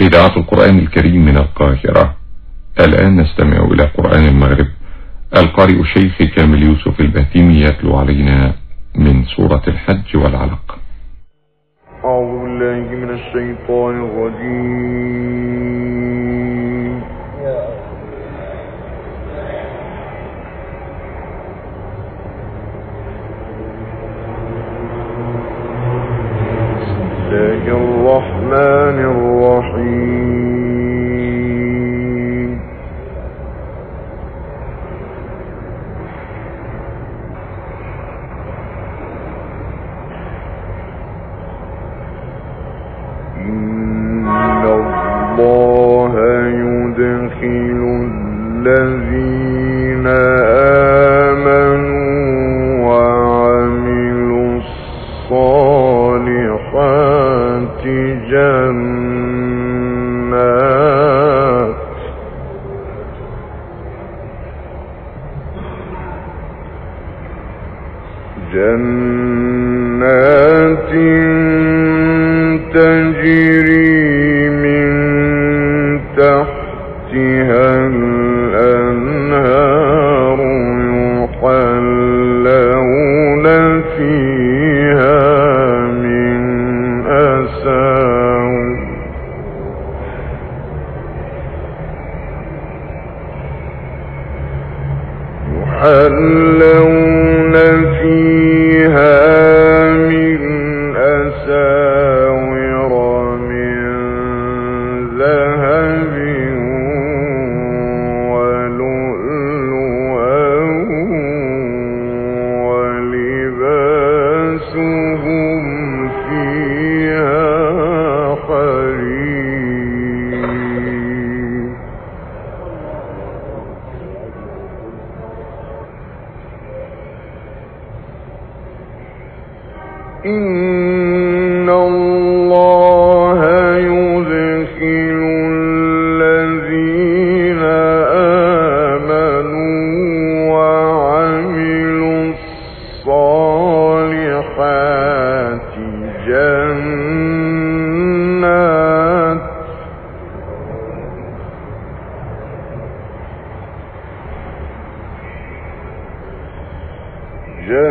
إذاعة القرآن الكريم من القاهرة. الآن نستمع إلى قرآن المغرب. القارئ الشيخ كامل يوسف البهتيمي يتلو علينا من سورة الحج والعلق. أعوذ بالله من الشيطان الرجيم.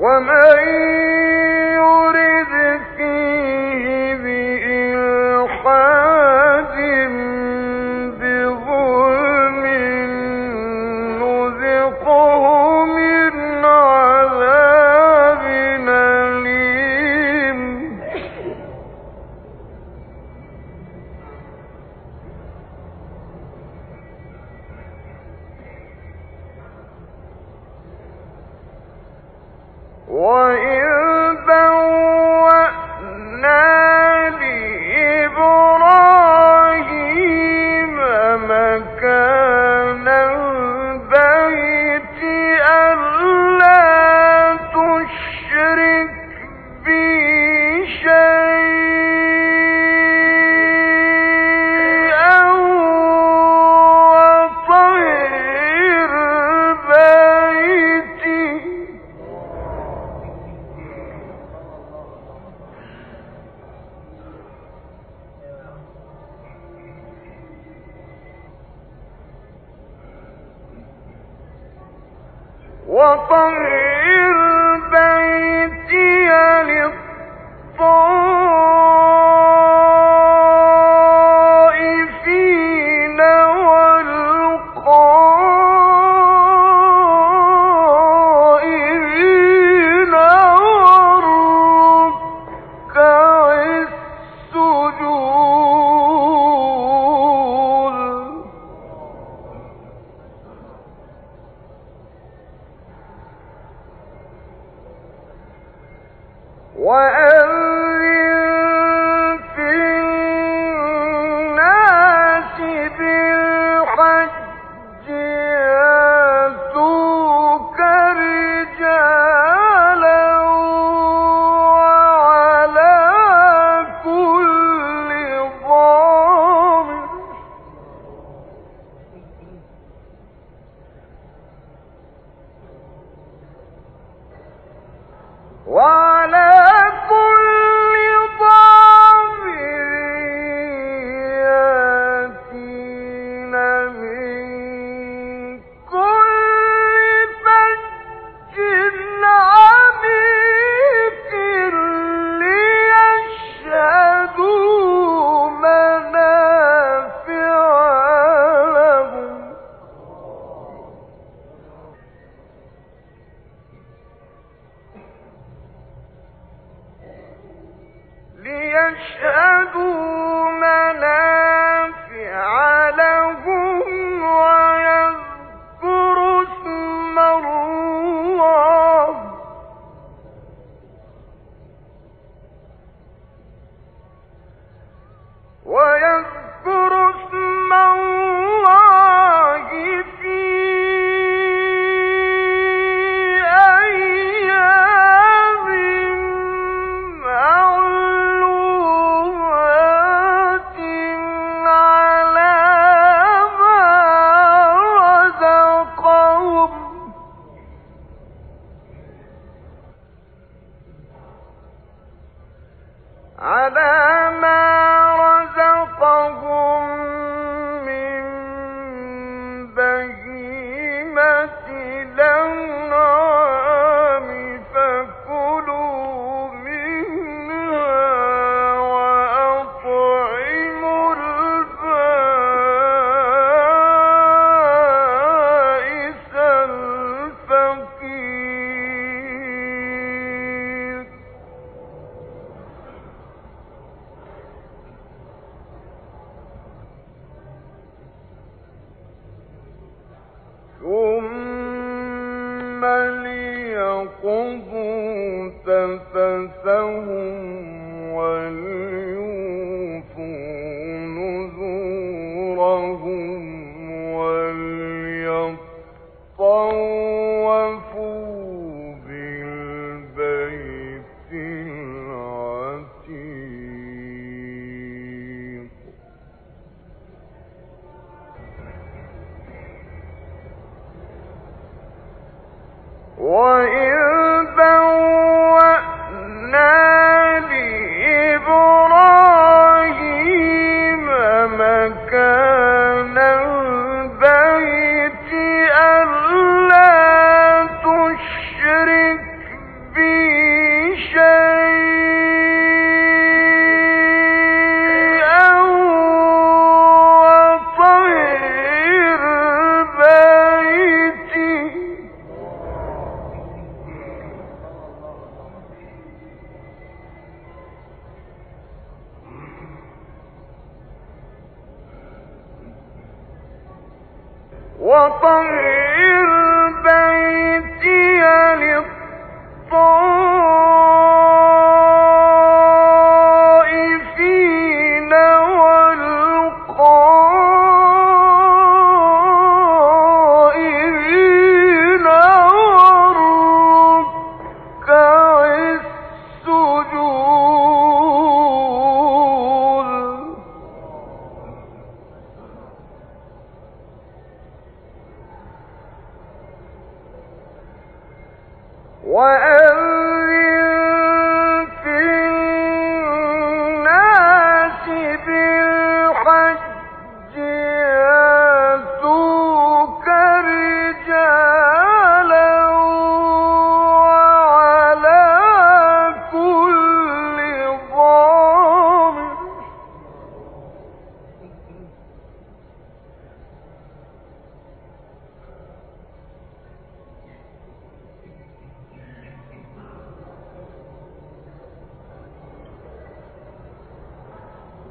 ومن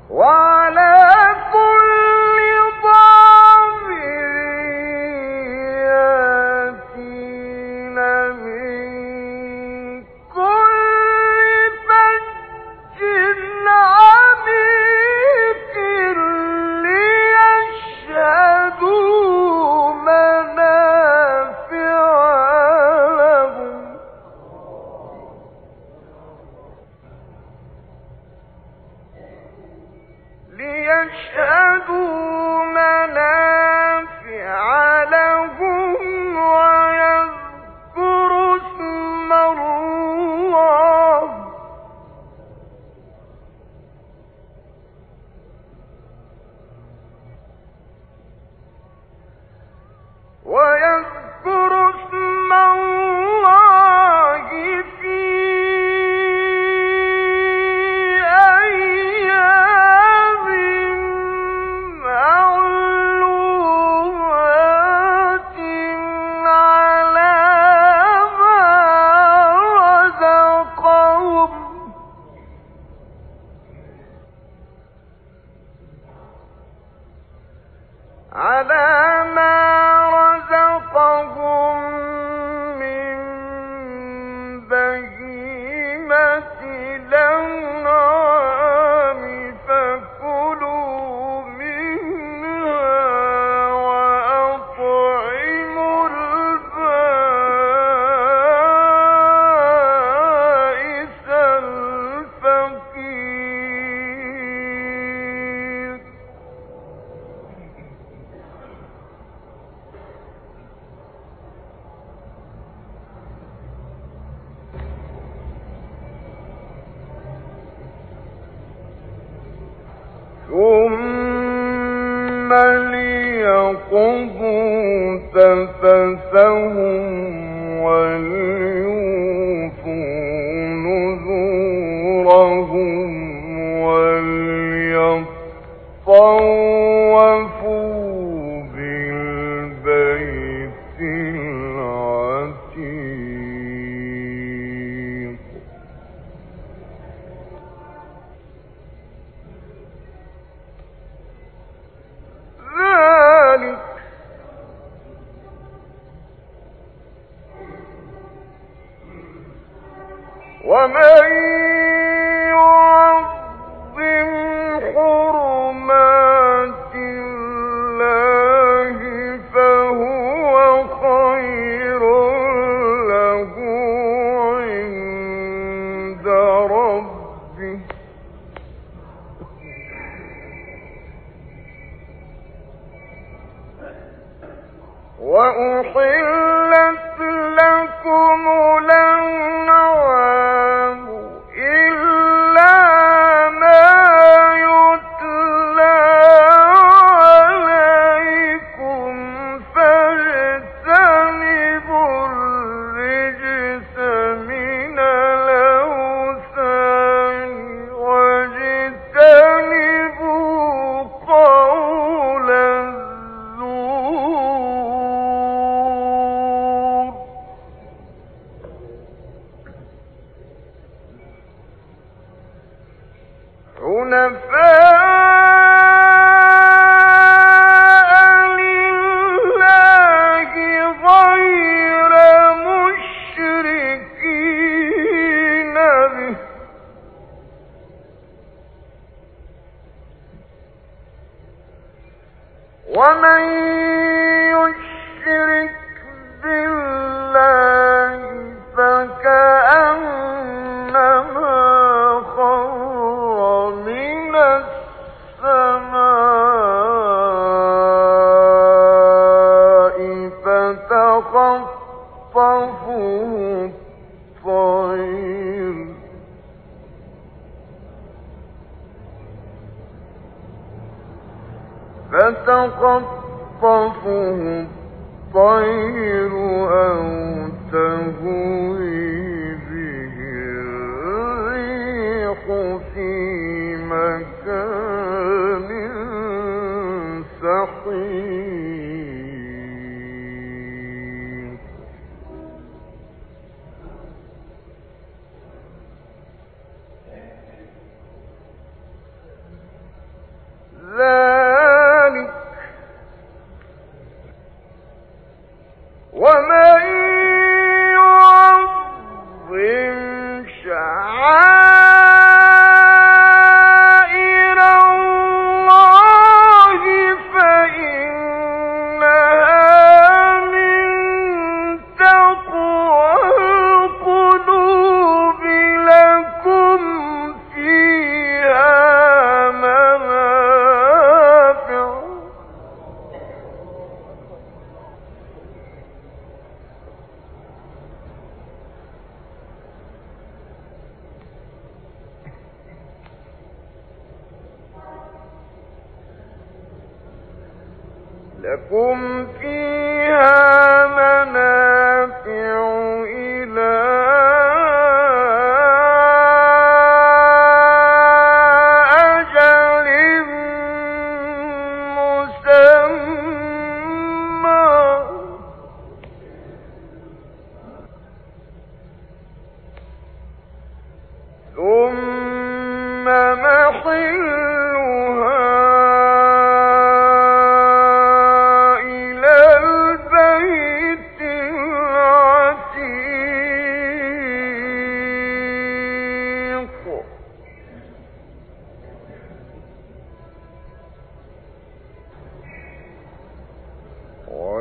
Wow! على ومن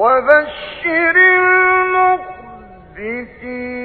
وبشر المخبتين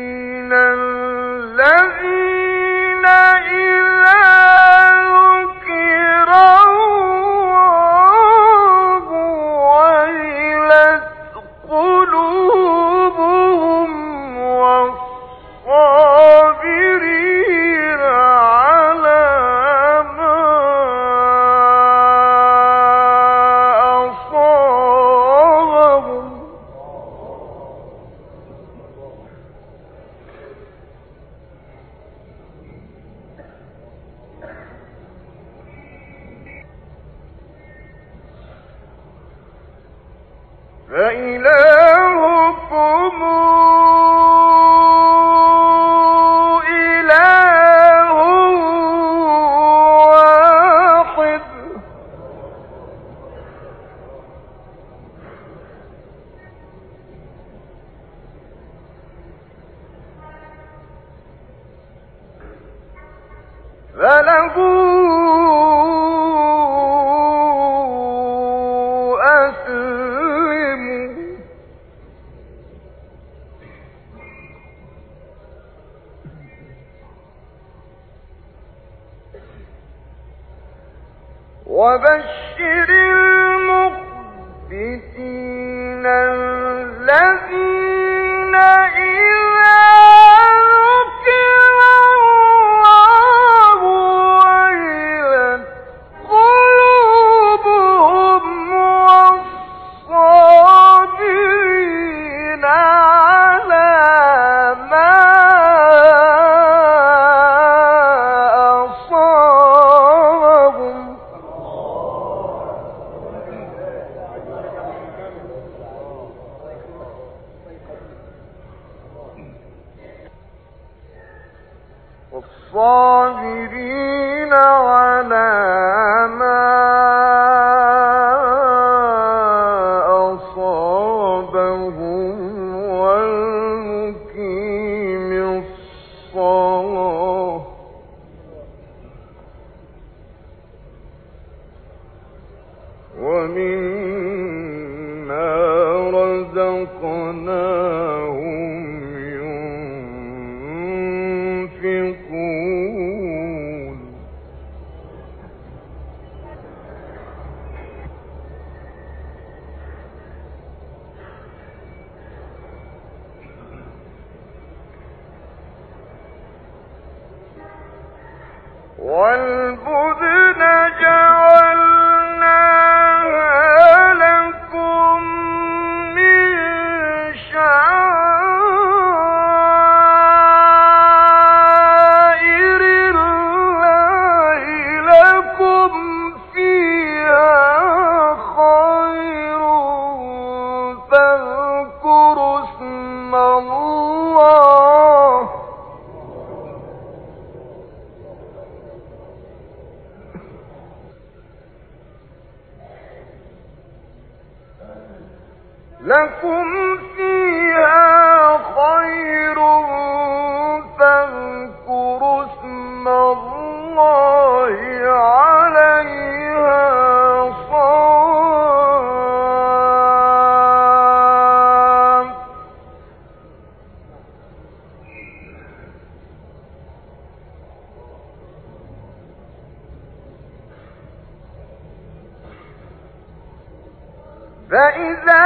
فإذا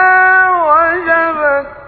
وجبت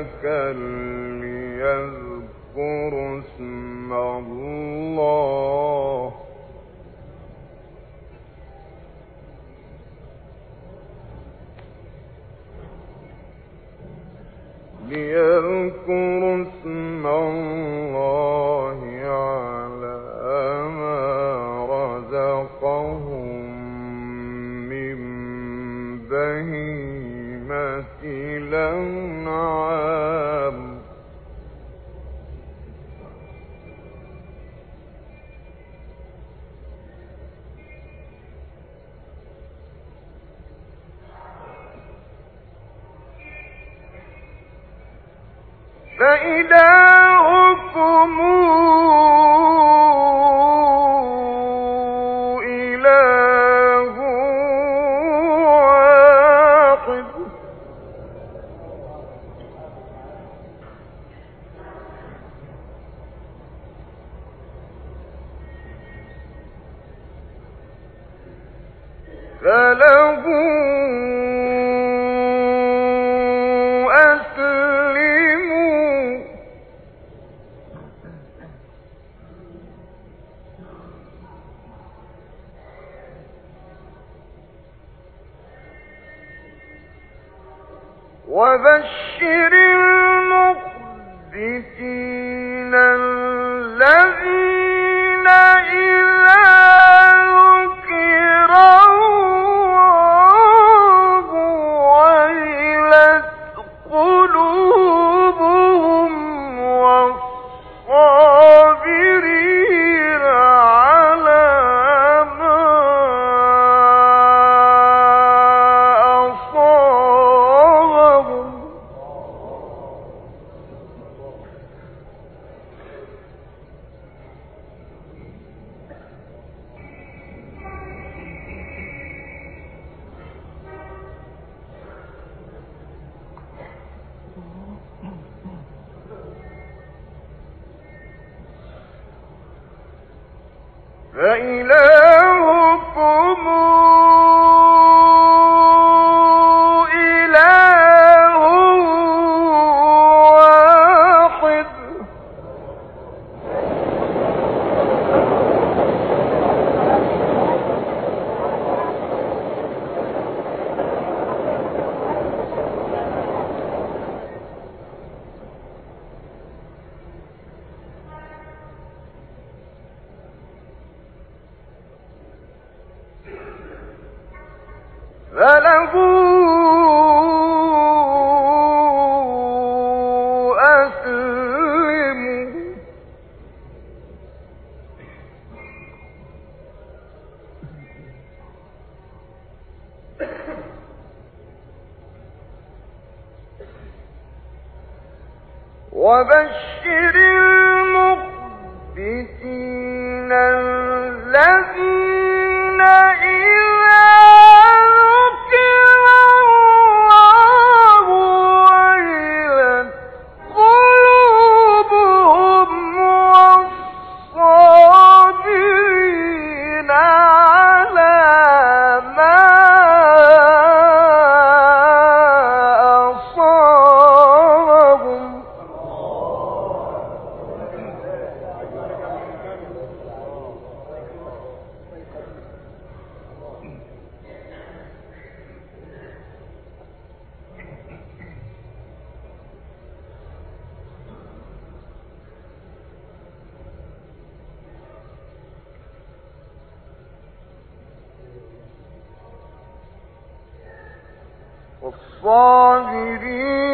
منسكا ليذكروا اسم الله وبشر المخبتين والصابرين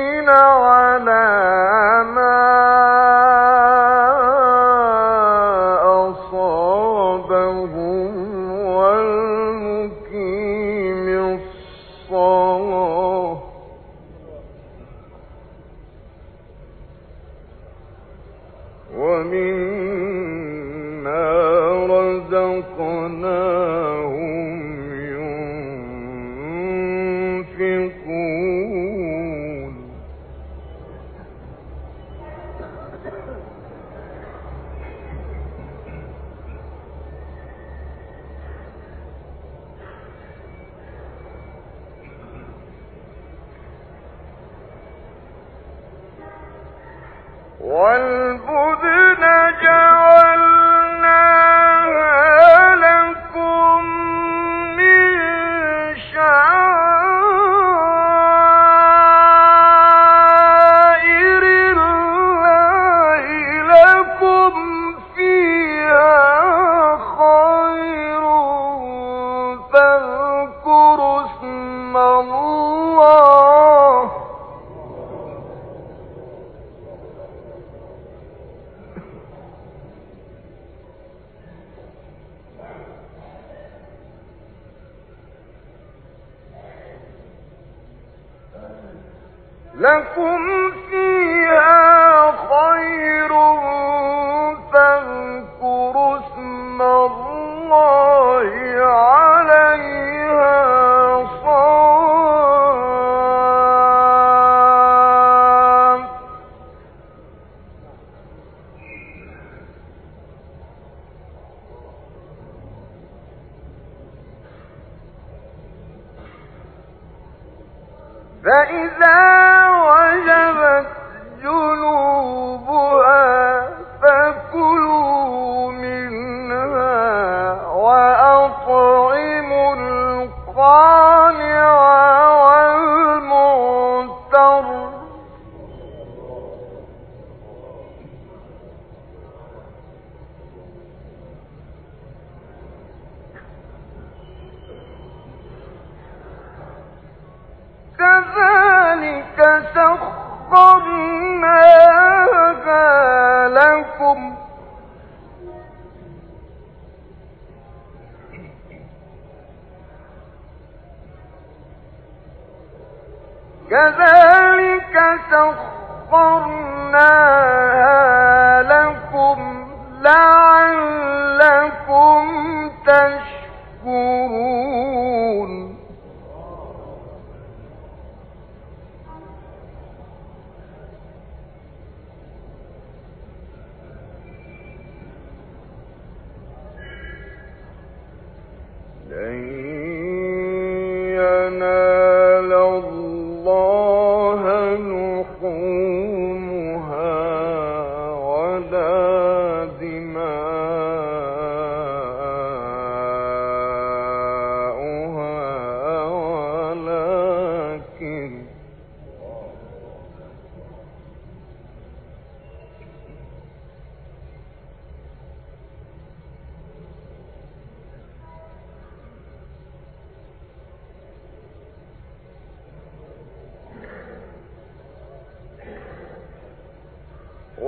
كذلك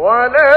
ولكن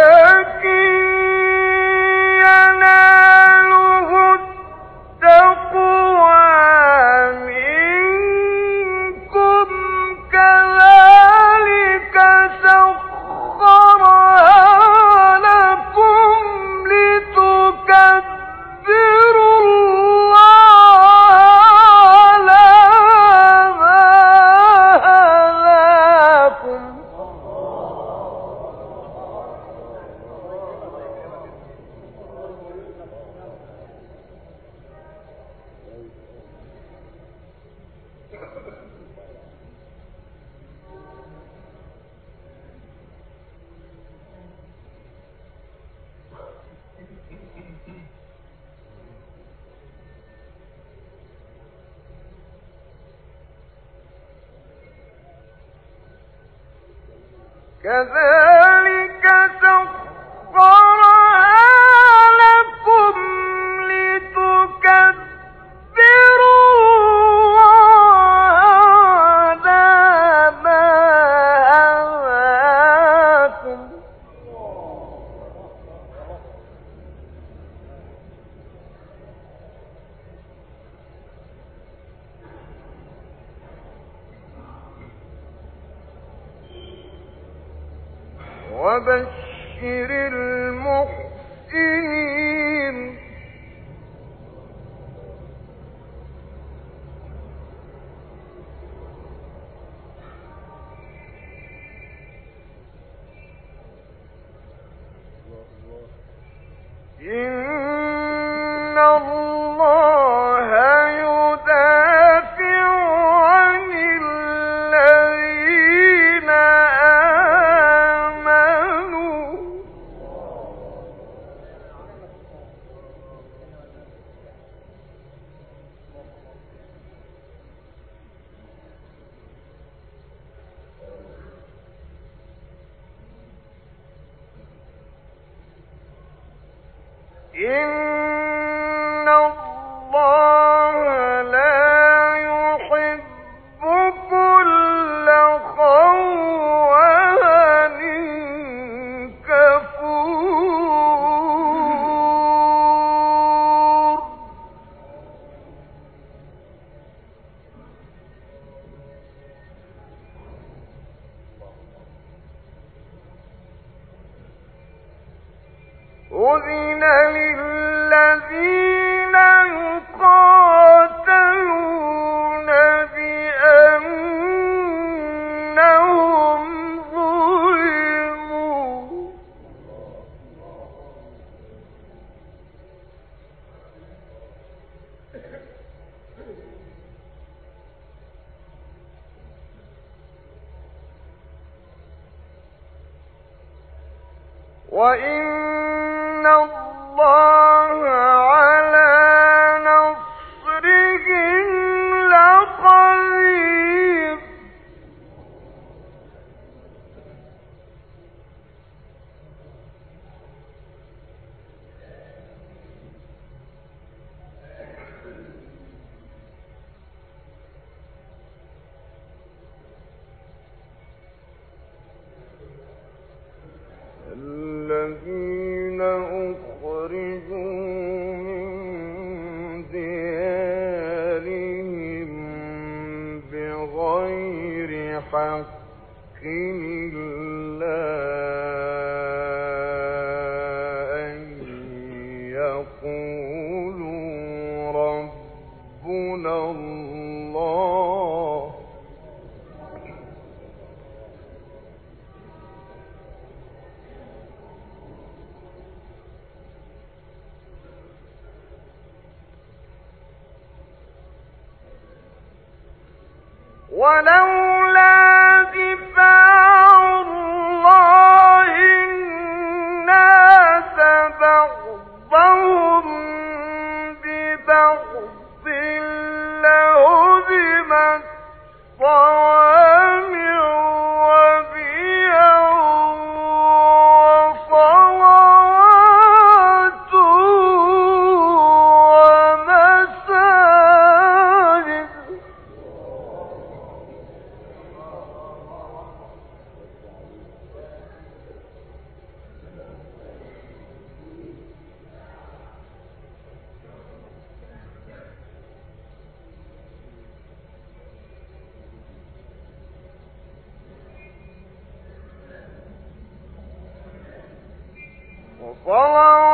بغير وصلوات